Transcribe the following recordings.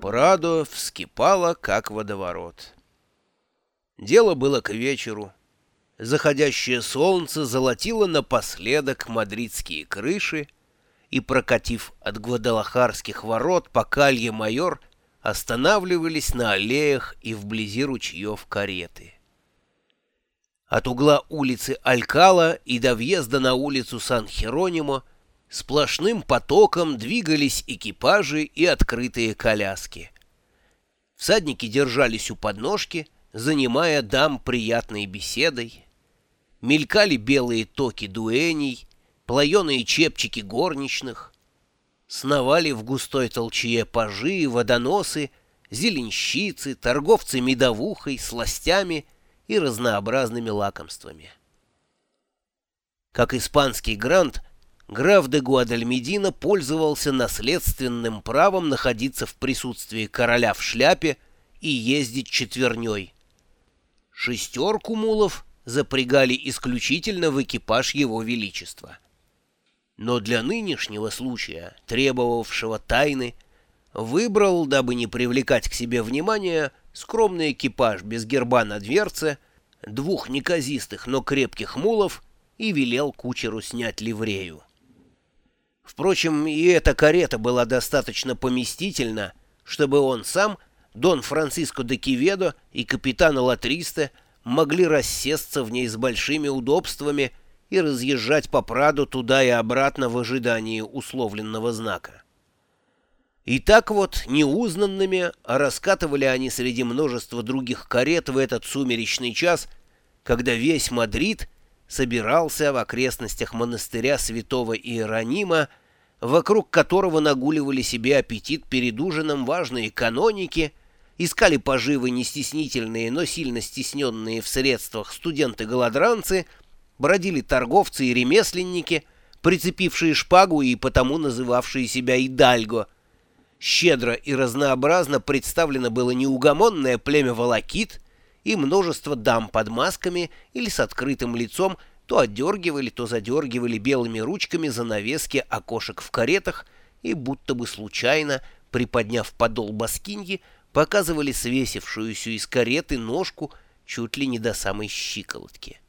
Прадо вскипало, как водоворот. Дело было к вечеру. Заходящее солнце золотило напоследок мадридские крыши, и, прокатив от Гвадалахарских ворот по Калье-Майор, останавливались на аллеях и вблизи ручьев кареты. От угла улицы Алькала и до въезда на улицу Сан-Херонимо сплошным потоком двигались экипажи и открытые коляски. Всадники держались у подножки, занимая дам приятной беседой. Мелькали белые токи дуэней, плаеные чепчики горничных. Сновали в густой толчье пажи, водоносы, зеленщицы, торговцы медовухой, сластями и разнообразными лакомствами. Как испанский грант, граф де Гуадальмедина пользовался наследственным правом находиться в присутствии короля в шляпе и ездить четверней. Шестерку мулов запрягали исключительно в экипаж его величества. Но для нынешнего случая, требовавшего тайны, выбрал, дабы не привлекать к себе внимания, скромный экипаж без герба на дверце, двух неказистых, но крепких мулов и велел кучеру снять ливрею. Впрочем, и эта карета была достаточно поместительна, чтобы он сам — Дон Франциско де Киведо и капитан Латристе могли рассесться в ней с большими удобствами и разъезжать по Праду туда и обратно в ожидании условленного знака. И так вот, неузнанными, раскатывали они среди множества других карет в этот сумеречный час, когда весь Мадрид собирался в окрестностях монастыря святого Иеронима, вокруг которого нагуливали себе аппетит перед ужином важные каноники — искали поживы не стеснительные, но сильно стесненные в средствах студенты-голодранцы, бродили торговцы и ремесленники, прицепившие шпагу и потому называвшие себя идальго. Щедро и разнообразно представлено было неугомонное племя волокит и множество дам под масками или с открытым лицом, то отдергивали, то задергивали белыми ручками занавески окошек в каретах и, будто бы случайно, приподняв подол баскиньи, показывали свесившуюся из кареты ножку чуть ли не до самой щиколотки.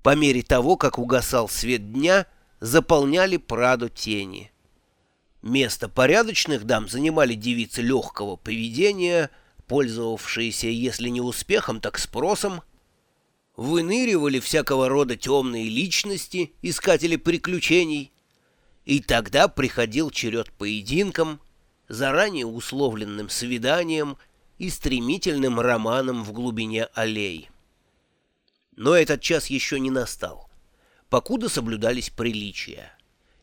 По мере того, как угасал свет дня, заполняли Праду тени. Место порядочных дам занимали девицы легкого поведения, пользовавшиеся, если не успехом, так спросом, выныривали всякого рода темные личности, искатели приключений, и тогда приходил черед поединкам, заранее условленным свиданием и стремительным романом в глубине аллей. Но этот час еще не настал. Покуда соблюдались приличия.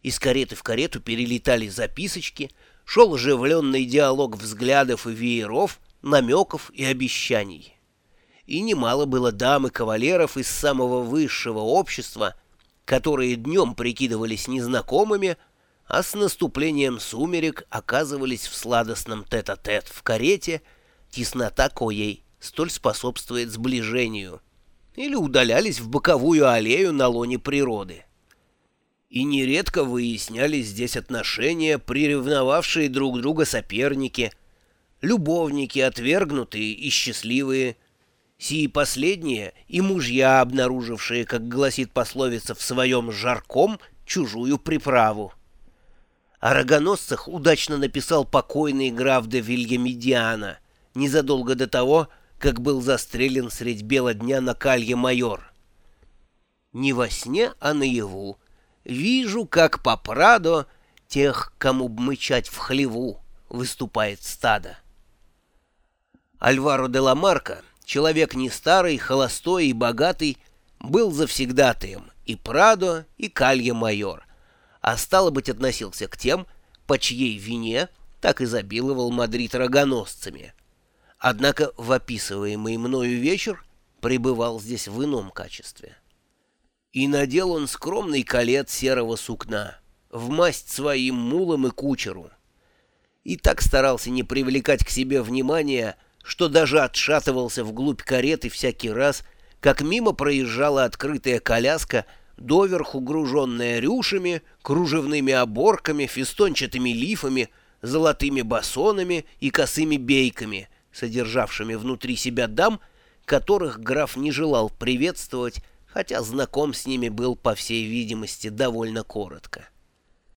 Из кареты в карету перелетали записочки, шел оживленный диалог взглядов и вееров, намеков и обещаний. И немало было дам и кавалеров из самого высшего общества, которые днем прикидывались незнакомыми, а с наступлением сумерек оказывались в сладостном тет-а-тет -тет в карете, теснота коей столь способствует сближению, или удалялись в боковую аллею на лоне природы. И нередко выяснялись здесь отношения, приревновавшие друг друга соперники, любовники, отвергнутые и счастливые, сии последние и мужья, обнаружившие, как гласит пословица, в своем жарком чужую приправу. О рогоносцах удачно написал покойный граф де Вильямедиана незадолго до того, как был застрелен средь бела дня на калье майор. Не во сне, а наяву. Вижу, как по Прадо тех, кому б мычать в хлеву, выступает стадо. Альваро де Ламарко, человек не старый, холостой и богатый, был завсегдатаем и Прадо, и калье майор — а стало быть относился к тем, по чьей вине так изобиловал Мадрид рогоносцами. Однако в описываемый мною вечер пребывал здесь в ином качестве. И надел он скромный колет серого сукна, в масть своим мулам и кучеру. И так старался не привлекать к себе внимания, что даже отшатывался вглубь кареты всякий раз, как мимо проезжала открытая коляска, доверху груженная рюшами, кружевными оборками, фестончатыми лифами, золотыми басонами и косыми бейками, содержавшими внутри себя дам, которых граф не желал приветствовать, хотя знаком с ними был, по всей видимости, довольно коротко.